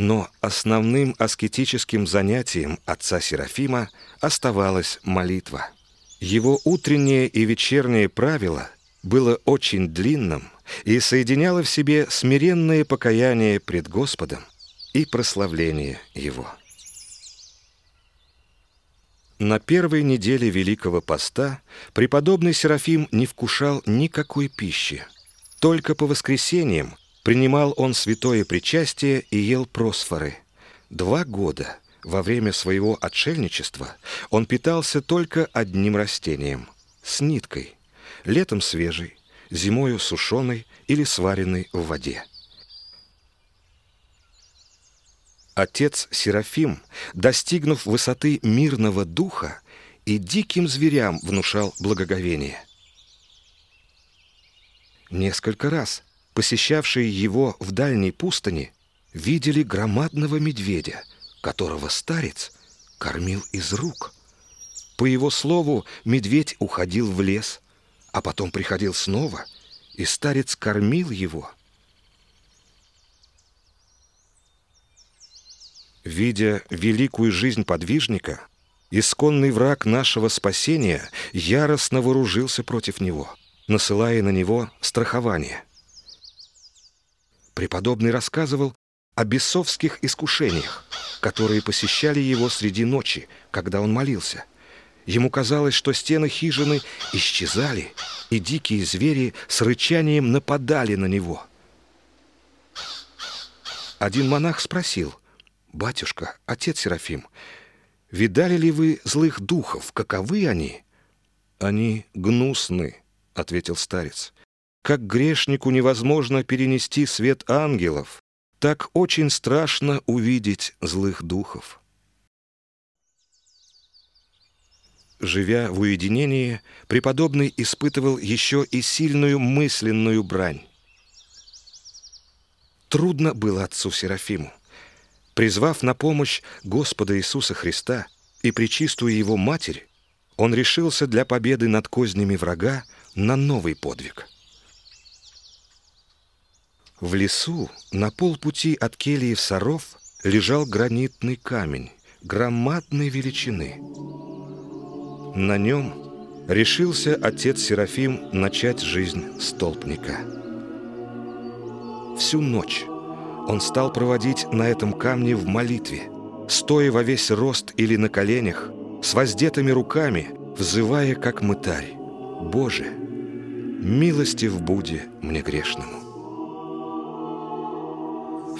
Но основным аскетическим занятием отца Серафима оставалась молитва. Его утреннее и вечернее правило было очень длинным и соединяло в себе смиренное покаяние пред Господом и прославление Его. На первой неделе Великого Поста преподобный Серафим не вкушал никакой пищи. Только по воскресеньям принимал он святое причастие и ел просфоры. Два года во время своего отшельничества он питался только одним растением – с ниткой, летом свежей, зимою сушеной или сваренной в воде. Отец Серафим, достигнув высоты мирного духа, и диким зверям внушал благоговение. Несколько раз посещавшие его в дальней пустыне видели громадного медведя, которого старец кормил из рук. По его слову, медведь уходил в лес, а потом приходил снова, и старец кормил его – Видя великую жизнь подвижника, исконный враг нашего спасения яростно вооружился против него, насылая на него страхование. Преподобный рассказывал о бесовских искушениях, которые посещали его среди ночи, когда он молился. Ему казалось, что стены хижины исчезали, и дикие звери с рычанием нападали на него. Один монах спросил, «Батюшка, отец Серафим, видали ли вы злых духов? Каковы они?» «Они гнусны», — ответил старец. «Как грешнику невозможно перенести свет ангелов, так очень страшно увидеть злых духов». Живя в уединении, преподобный испытывал еще и сильную мысленную брань. Трудно было отцу Серафиму. Призвав на помощь Господа Иисуса Христа и причистую Его Матерь, он решился для победы над кознями врага на новый подвиг. В лесу на полпути от кельи в Саров лежал гранитный камень громадной величины. На нем решился отец Серафим начать жизнь столпника. Всю ночь он стал проводить на этом камне в молитве, стоя во весь рост или на коленях, с воздетыми руками, взывая, как мытарь, «Боже, милости в буде мне грешному».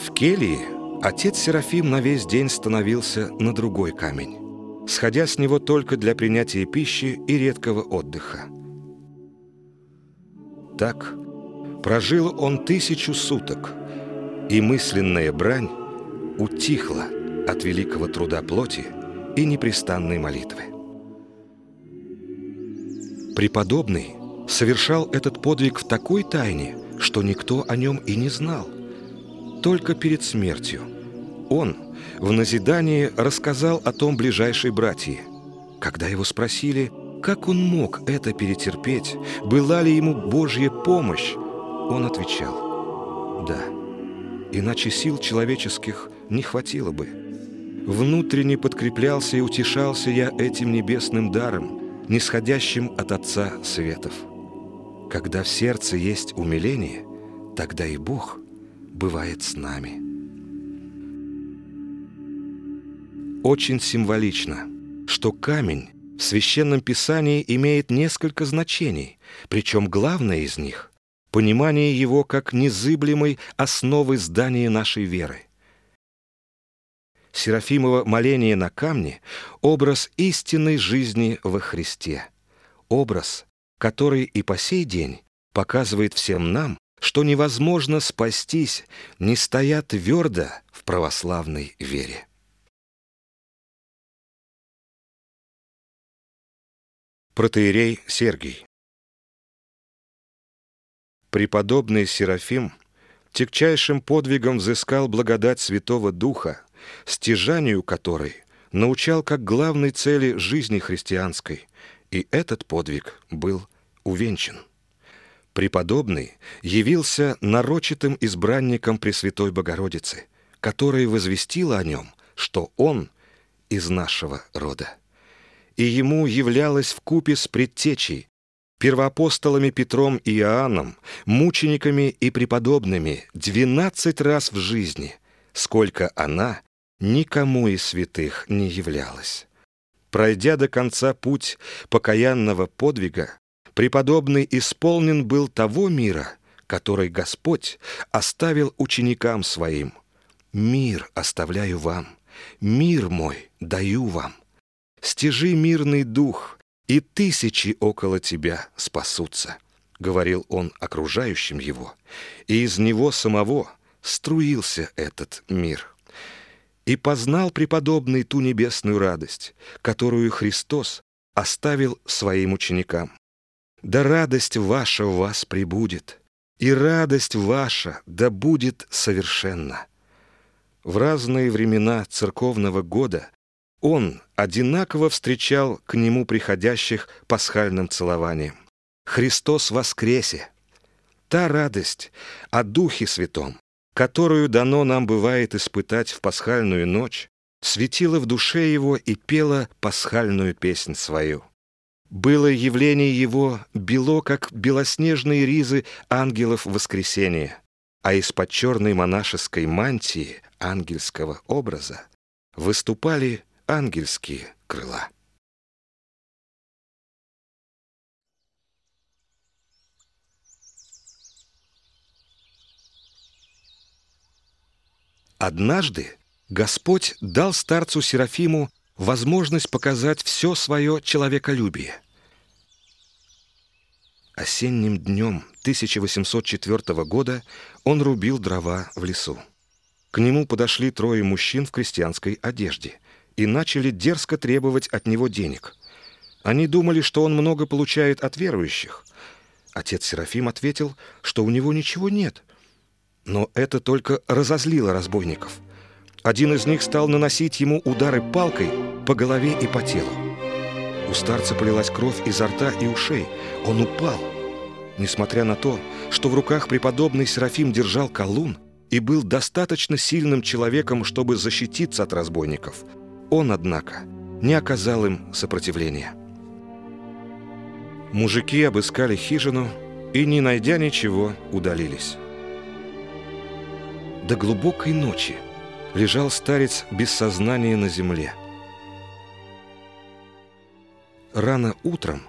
В келье отец Серафим на весь день становился на другой камень, сходя с него только для принятия пищи и редкого отдыха. Так прожил он тысячу суток – и мысленная брань утихла от великого труда плоти и непрестанной молитвы. Преподобный совершал этот подвиг в такой тайне, что никто о нем и не знал. Только перед смертью он в назидании рассказал о том ближайшей братье. Когда его спросили, как он мог это перетерпеть, была ли ему Божья помощь, он отвечал «Да» иначе сил человеческих не хватило бы. Внутренне подкреплялся и утешался я этим небесным даром, нисходящим от Отца Светов. Когда в сердце есть умиление, тогда и Бог бывает с нами. Очень символично, что камень в Священном Писании имеет несколько значений, причем главное из них понимание его как незыблемой основы здания нашей веры. Серафимово моление на камне — образ истинной жизни во Христе, образ, который и по сей день показывает всем нам, что невозможно спастись, не стоя твердо в православной вере. Протеерей Сергий Преподобный Серафим тягчайшим подвигом взыскал благодать Святого Духа, стяжанию которой научал как главной цели жизни христианской, и этот подвиг был увенчан. Преподобный явился нарочитым избранником Пресвятой Богородицы, которое возвестило о нем, что он из нашего рода. И ему являлось в купе с предтечей, первоапостолами Петром и Иоанном, мучениками и преподобными двенадцать раз в жизни, сколько она никому из святых не являлась. Пройдя до конца путь покаянного подвига, преподобный исполнен был того мира, который Господь оставил ученикам своим. «Мир оставляю вам, мир мой даю вам. Стяжи мирный дух, и тысячи около тебя спасутся», — говорил он окружающим его, и из него самого струился этот мир. И познал преподобный ту небесную радость, которую Христос оставил своим ученикам. «Да радость ваша в вас прибудет, и радость ваша да будет совершенна». В разные времена церковного года он одинаково встречал к нему приходящих пасхальным целованием. «Христос воскресе!» Та радость о Духе Святом, которую дано нам бывает испытать в пасхальную ночь, светила в душе его и пела пасхальную песнь свою. Было явление его бело, как белоснежные ризы ангелов воскресения, а из-под черной монашеской мантии ангельского образа выступали ангельские крыла. Однажды Господь дал старцу Серафиму возможность показать все свое человеколюбие. Осенним днем 1804 года он рубил дрова в лесу. К нему подошли трое мужчин в крестьянской одежде и начали дерзко требовать от него денег. Они думали, что он много получает от верующих. Отец Серафим ответил, что у него ничего нет – но это только разозлило разбойников. Один из них стал наносить ему удары палкой по голове и по телу. У старца полилась кровь изо рта и ушей. Он упал. Несмотря на то, что в руках преподобный Серафим держал колун и был достаточно сильным человеком, чтобы защититься от разбойников, он, однако, не оказал им сопротивления. Мужики обыскали хижину и, не найдя ничего, удалились. До глубокой ночи лежал старец без сознания на земле. Рано утром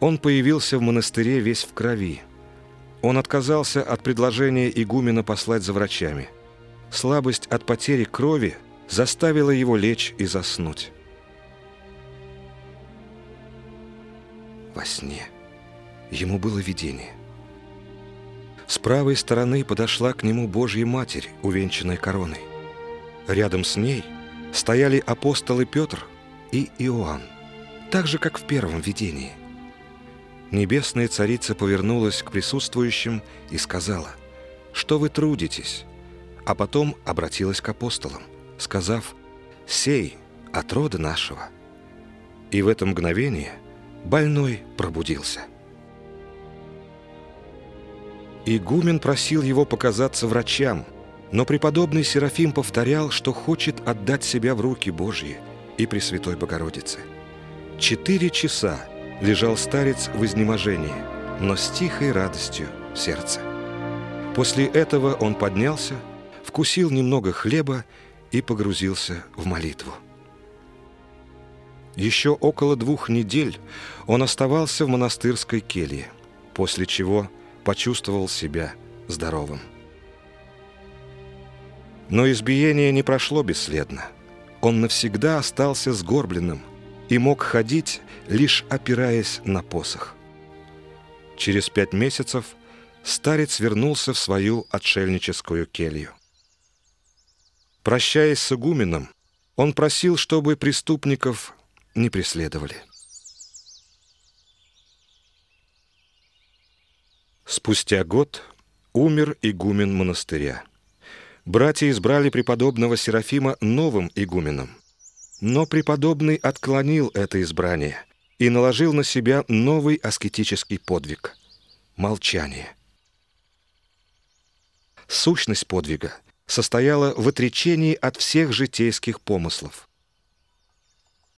он появился в монастыре весь в крови. Он отказался от предложения игумена послать за врачами. Слабость от потери крови заставила его лечь и заснуть. Во сне ему было видение – с правой стороны подошла к нему Божья Матерь, увенчанная короной. Рядом с ней стояли апостолы Петр и Иоанн, так же, как в первом видении. Небесная царица повернулась к присутствующим и сказала, «Что вы трудитесь?» А потом обратилась к апостолам, сказав, «Сей от рода нашего». И в это мгновение больной пробудился – Игумен просил его показаться врачам, но преподобный Серафим повторял, что хочет отдать себя в руки Божьи и Пресвятой Богородице. Четыре часа лежал старец в изнеможении, но с тихой радостью в сердце. После этого он поднялся, вкусил немного хлеба и погрузился в молитву. Еще около двух недель он оставался в монастырской келье, после чего – почувствовал себя здоровым. Но избиение не прошло бесследно. Он навсегда остался сгорбленным и мог ходить, лишь опираясь на посох. Через пять месяцев старец вернулся в свою отшельническую келью. Прощаясь с игуменом, он просил, чтобы преступников не преследовали. Спустя год умер игумен монастыря. Братья избрали преподобного Серафима новым игуменом. Но преподобный отклонил это избрание и наложил на себя новый аскетический подвиг – молчание. Сущность подвига состояла в отречении от всех житейских помыслов.